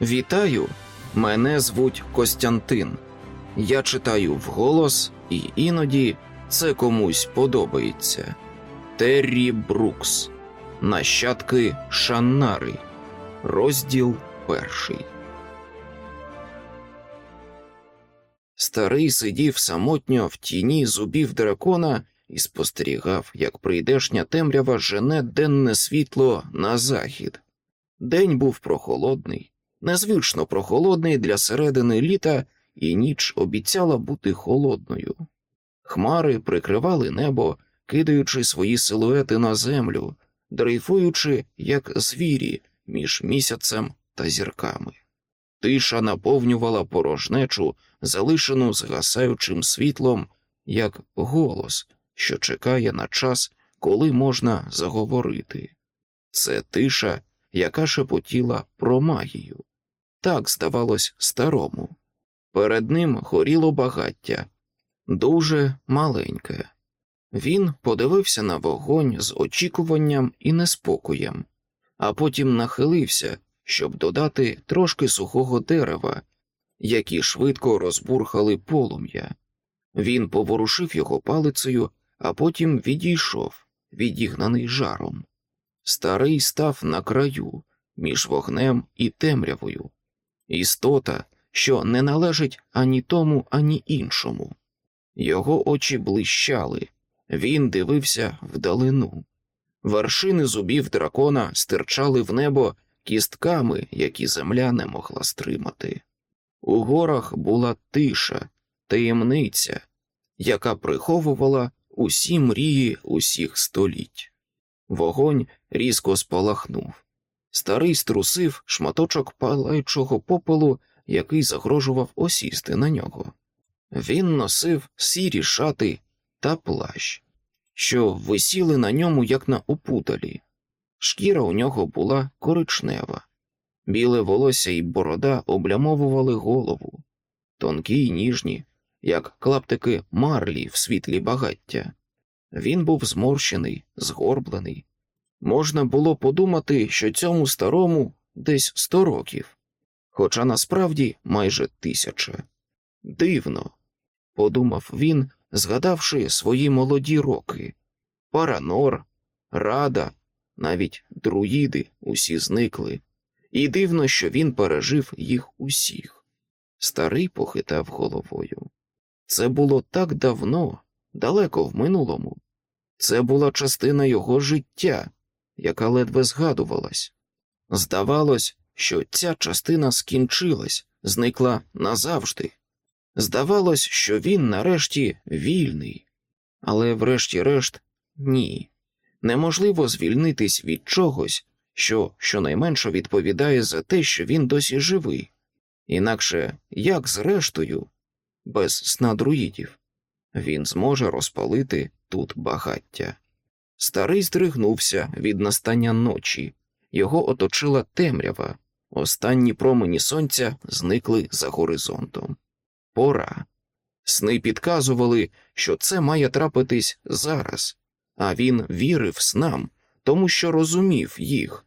Вітаю! Мене звуть Костянтин. Я читаю вголос, і іноді це комусь подобається. Террі Брукс. Нащадки Шаннари. Розділ перший. Старий сидів самотньо в тіні зубів дракона і спостерігав, як прийдешня темрява жене денне світло на захід. День був прохолодний, незвично прохолодний для середини літа, і ніч обіцяла бути холодною. Хмари прикривали небо, кидаючи свої силуети на землю, дрейфуючи, як звірі, між місяцем та зірками. Тиша наповнювала порожнечу, залишену згасаючим світлом, як голос, що чекає на час, коли можна заговорити. Це тиша, яка шепотіла про магію. Так здавалось старому. Перед ним горіло багаття, дуже маленьке. Він подивився на вогонь з очікуванням і неспокоєм, а потім нахилився, щоб додати трошки сухого дерева, які швидко розбурхали полум'я. Він поворушив його палицею, а потім відійшов, відігнаний жаром. Старий став на краю між вогнем і темрявою, істота, що не належить ані тому, ані іншому. Його очі блищали, він дивився вдалину. Вершини зубів дракона стирчали в небо кістками, які земля не могла стримати. У горах була тиша, таємниця, яка приховувала усі мрії усіх століть. Вогонь різко спалахнув. Старий струсив шматочок палаючого попелу, який загрожував осісти на нього. Він носив сірі шати та плащ, що висіли на ньому, як на опуталі. Шкіра у нього була коричнева, біле волосся і борода облямовували голову, тонкі й ніжні, як клаптики марлі в світлі багаття. Він був зморщений, згорблений. Можна було подумати, що цьому старому десь сто років, хоча насправді майже тисяча. Дивно, подумав він, згадавши свої молоді роки. Паранор, рада, навіть друїди усі зникли, і дивно, що він пережив їх усіх. Старий похитав головою. Це було так давно, далеко в минулому. Це була частина його життя, яка ледве згадувалась. Здавалось, що ця частина скінчилась, зникла назавжди. Здавалось, що він нарешті вільний, але, врешті-решт, ні. Неможливо звільнитись від чогось, що щонайменше відповідає за те, що він досі живий. Інакше, як зрештою, без сна друїдів, він зможе розпалити тут багаття. Старий здригнувся від настання ночі, його оточила темрява, останні промені сонця зникли за горизонтом. Пора. Сни підказували, що це має трапитись зараз, а він вірив снам, тому що розумів їх.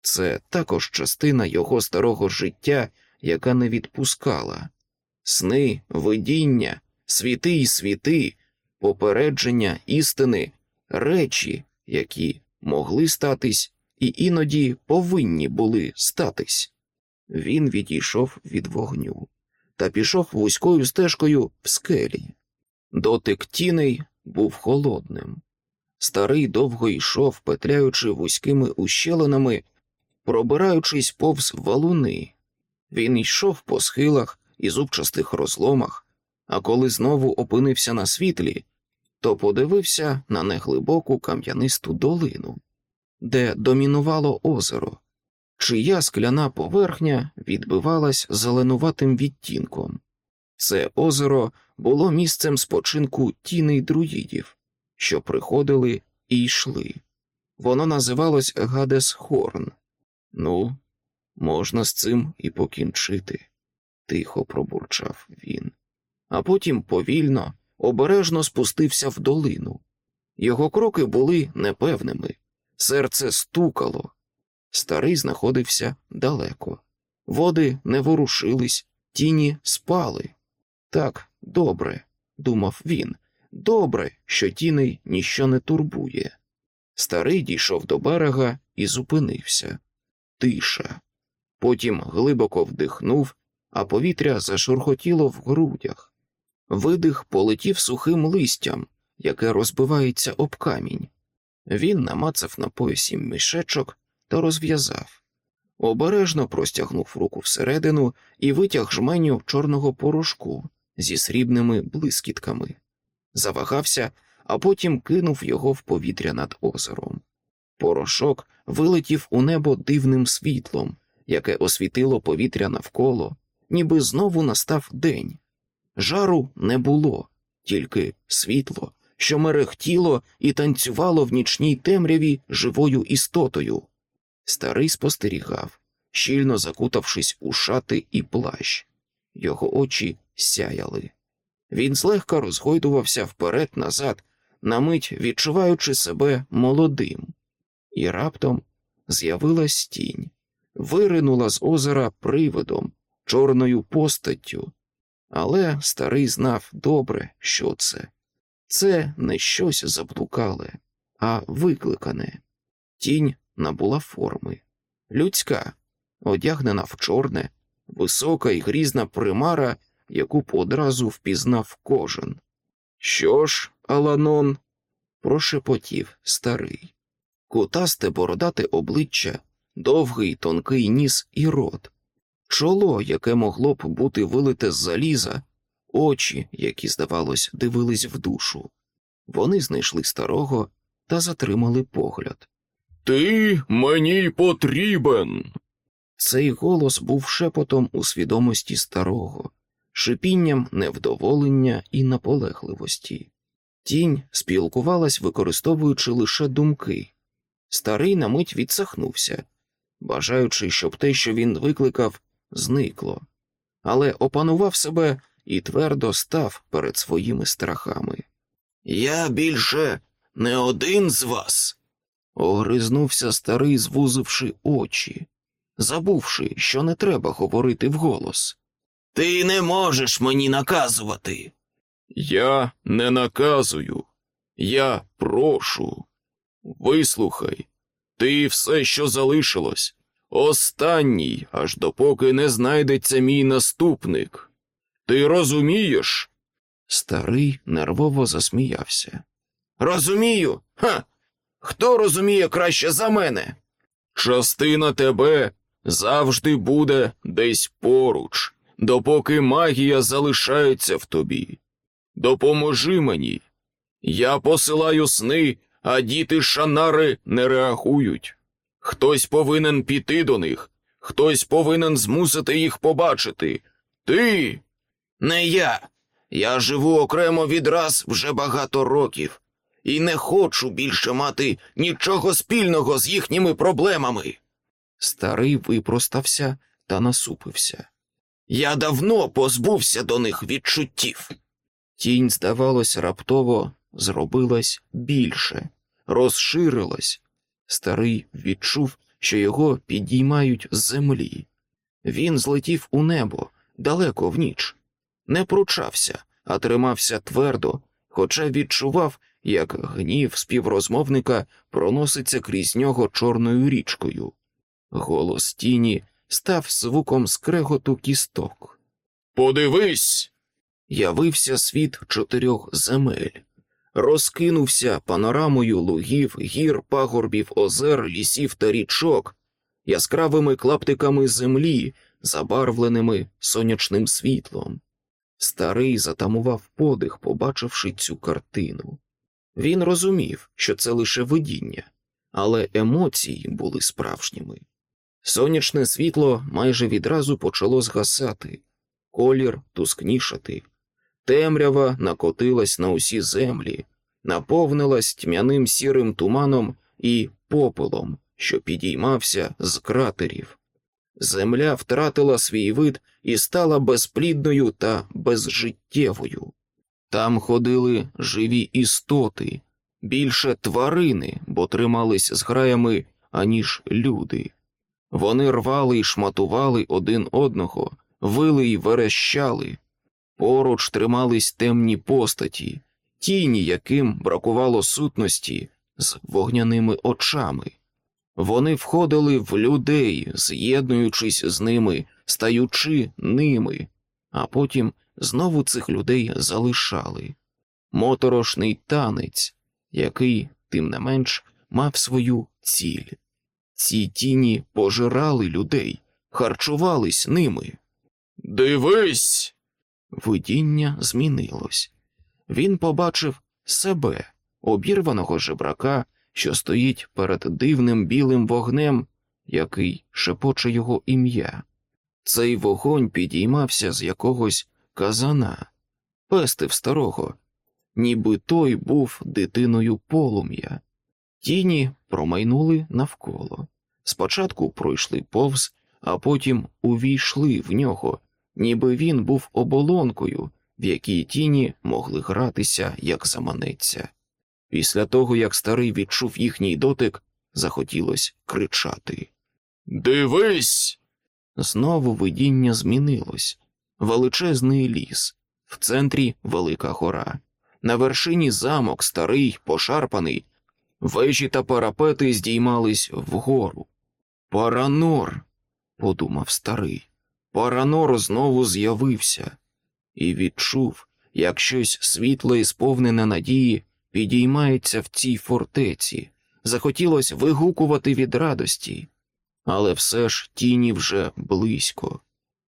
Це також частина його старого життя, яка не відпускала сни, видіння, світи й світи, попередження істини, речі, які могли статись і іноді повинні були статись. Він відійшов від вогню та пішов вузькою стежкою в скелі. Дотик тіней був холодним. Старий довго йшов, петляючи вузькими ущелинами, пробираючись повз валуни. Він йшов по схилах і зубчастих розломах, а коли знову опинився на світлі, то подивився на неглибоку кам'янисту долину, де домінувало озеро, чия скляна поверхня відбивалась зеленуватим відтінком. Це озеро було місцем спочинку тіней друїдів, що приходили і йшли. Воно називалось Гадес Хорн. Ну, можна з цим і покінчити, тихо пробурчав він, а потім повільно, обережно спустився в долину. Його кроки були непевними, серце стукало. Старий знаходився далеко. Води не ворушились, тіні спали. Так, добре, думав він, добре, що тіней ніщо не турбує. Старий дійшов до берега і зупинився. Тиша. Потім глибоко вдихнув, а повітря зашурхотіло в грудях. Видих полетів сухим листям, яке розбивається об камінь. Він намацав на поясі мішечок та розв'язав. Обережно простягнув руку всередину і витяг жменю чорного порошку зі срібними блискітками, завагався, а потім кинув його в повітря над озером. Порошок вилетів у небо дивним світлом, яке освітило повітря навколо, ніби знову настав день. Жару не було, тільки світло, що мерехтіло і танцювало в нічній темряві живою істотою. Старий спостерігав, щільно закутавшись у шати і плащ. Його очі сяяли. Він злегка розгойдувався вперед назад, на мить відчуваючи себе молодим, і раптом з'явилась тінь, виринула з озера привидом, чорною постаттю. Але старий знав добре, що це. Це не щось заблукале, а викликане. Тінь набула форми людська, одягнена в чорне, висока і грізна примара, яку одразу впізнав кожен. Що ж, Аланон? прошепотів старий. Кутасте бородате обличчя, довгий тонкий ніс і рот, чоло, яке могло б бути вилите з заліза, очі, які, здавалось, дивились в душу. Вони знайшли старого та затримали погляд. Ти мені потрібен. Цей голос був шепотом у свідомості старого, шипінням невдоволення і наполегливості. Тінь спілкувалась, використовуючи лише думки. Старий на мить відсахнувся, бажаючи, щоб те, що він викликав, зникло, але опанував себе і твердо став перед своїми страхами. Я більше не один з вас. Огризнувся старий, звузивши очі, забувши, що не треба говорити вголос. Ти не можеш мені наказувати. Я не наказую, я прошу. Вислухай, ти все, що залишилось, останній, аж допоки не знайдеться мій наступник. Ти розумієш? Старий нервово засміявся. Розумію. Ха. Хто розуміє краще за мене? Частина тебе завжди буде десь поруч, допоки магія залишається в тобі. Допоможи мені. Я посилаю сни, а діти шанари не реагують. Хтось повинен піти до них, хтось повинен змусити їх побачити. Ти. Не я. Я живу окремо від раз вже багато років і не хочу більше мати нічого спільного з їхніми проблемами. Старий випростався та насупився. Я давно позбувся до них відчуттів. Тінь, здавалось, раптово зробилась більше, розширилась. Старий відчув, що його підіймають з землі. Він злетів у небо далеко в ніч, не пручався, а тримався твердо, хоча відчував, як гнів співрозмовника проноситься крізь нього чорною річкою. Голос тіні став звуком скреготу кісток. Подивись. Явився світ чотирьох земель, розкинувся панорамою лугів, гір, пагорбів, озер, лісів та річок, яскравими клаптиками землі, забарвленими сонячним світлом. Старий затамував подих, побачивши цю картину. Він розумів, що це лише видіння, але емоції були справжніми. Сонячне світло майже відразу почало згасати, колір тускнішати, темрява накотилась на усі землі, наповнилась тьмяним сірим туманом і попелом, що підіймався з кратерів. Земля втратила свій вид і стала безплідною та безжиттєвою. Там ходили живі істоти, більше тварини, бо тримались з граями, аніж люди. Вони рвали й шматували один одного, вили й верещали. Поруч тримались темні постаті, тіні, яким бракувало сутності з вогняними очами. Вони входили в людей, з'єднуючись з ними, стаючи ними, а потім знову цих людей залишали. Моторошний танець, який, тим не менш, мав свою ціль. Ці тіні пожирали людей, харчувались ними. Дивись. Видіння змінилось. Він побачив себе, обірваного жебрака, що стоїть перед дивним білим вогнем, який шепоче його ім'я. Цей вогонь підіймався з якогось казана, пестив старого, ніби той був дитиною полум'я. Тіні промайнули навколо. Спочатку пройшли повз, а потім увійшли в нього, ніби він був оболонкою, в якій тіні могли гратися, як заманеться. Після того, як старий відчув їхній дотик, захотілося кричати. Дивись. Знову видіння змінилось величезний ліс, в центрі велика гора, на вершині замок старий, пошарпаний, вежі та парапети здіймались вгору. Паранор, подумав старий, Паранор знову з'явився і відчув, як щось світле і сповнене надії підіймається в цій фортеці. Захотілося вигукувати від радості, але все ж тіні вже близько.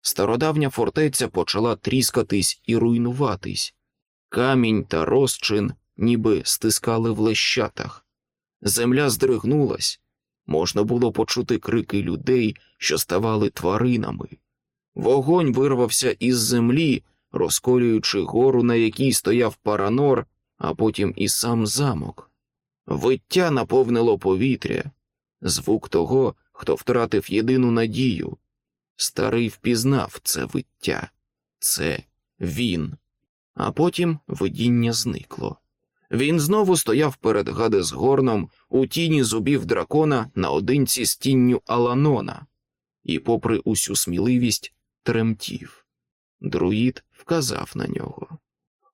Стародавня фортеця почала тріскатись і руйнуватись. Камінь та розчин ніби стискали в лещатах. Земля здригнулась, можна було почути крики людей, що ставали тваринами. Вогонь вирвався із землі, розколюючи гору, на якій стояв паранор, а потім і сам замок. Виття наповнило повітря, звук того, хто втратив єдину надію. Старий впізнав це виття, це він. А потім видіння зникло. Він знову стояв перед Гадесгорном у тіні зубів дракона наодинці з тінню Аланона, і, попри усю сміливість, тремтів. Друїд вказав на нього.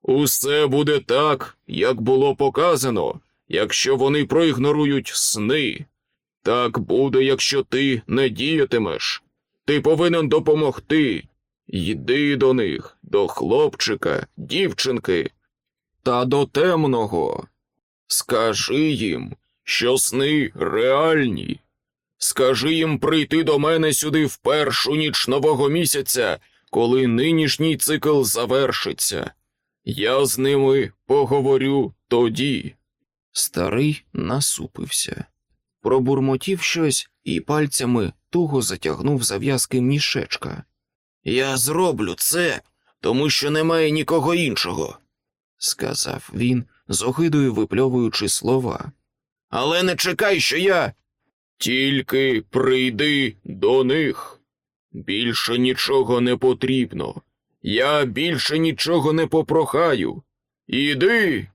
Усе буде так, як було показано, якщо вони проігнорують сни. Так буде, якщо ти не діятимеш. Ти повинен допомогти. Йди до них, до хлопчика, дівчинки та до темного. Скажи їм, що сни реальні. Скажи їм прийти до мене сюди в першу ніч нового місяця, коли нинішній цикл завершиться. Я з ними поговорю тоді. Старий насупився, пробурмотів щось і пальцями туго затягнув зав'язки мішечка. Я зроблю це, тому що немає нікого іншого, сказав він, з огидою випльовуючи слова. Але не чекай, що я. Тільки прийди до них. Більше нічого не потрібно. Я більше нічого не попрохаю. Іди.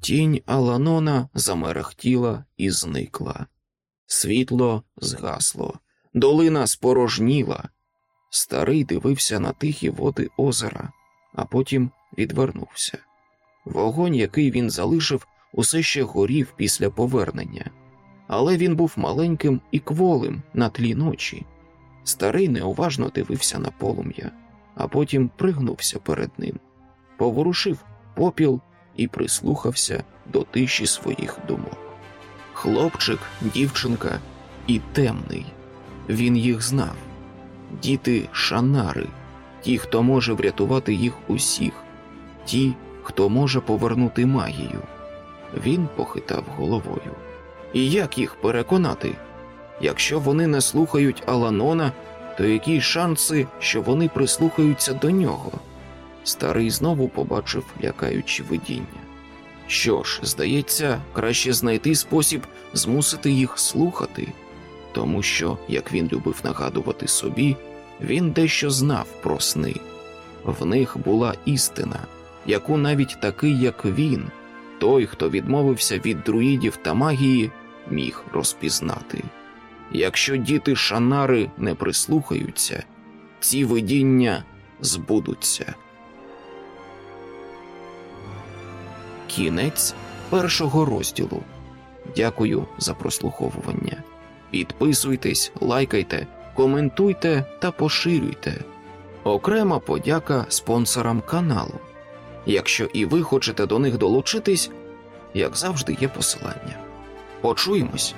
Тінь Аланона замерехтіла і зникла. Світло згасло, долина спорожніла. Старий дивився на тихі води озера, а потім відвернувся. Вогонь, який він залишив, усе ще горів після повернення, але він був маленьким і кволим на тлі ночі. Старий неуважно дивився на полум'я, а потім пригнувся перед ним, поворушив попіл і прислухався до тиші своїх думок. Хлопчик, дівчинка і темний. Він їх знав. Діти шанари, ті, хто може врятувати їх усіх, ті, хто може повернути магію. Він похитав головою. І як їх переконати? Якщо вони не слухають Аланона, то які шанси, що вони прислухаються до нього? Старий знову побачив лякаючі видіння. Що ж, здається, краще знайти спосіб змусити їх слухати, тому що, як він любив нагадувати собі, він дещо знав про сни. В них була істина, яку навіть такий, як він, той, хто відмовився від друїдів та магії, міг розпізнати. Якщо діти шанари не прислухаються, ці видіння збудуться. Кінець першого розділу. Дякую за прослуховування. Підписуйтесь, лайкайте, коментуйте та поширюйте. Окрема подяка спонсорам каналу. Якщо і ви хочете до них долучитись, як завжди, є посилання. Почуємось!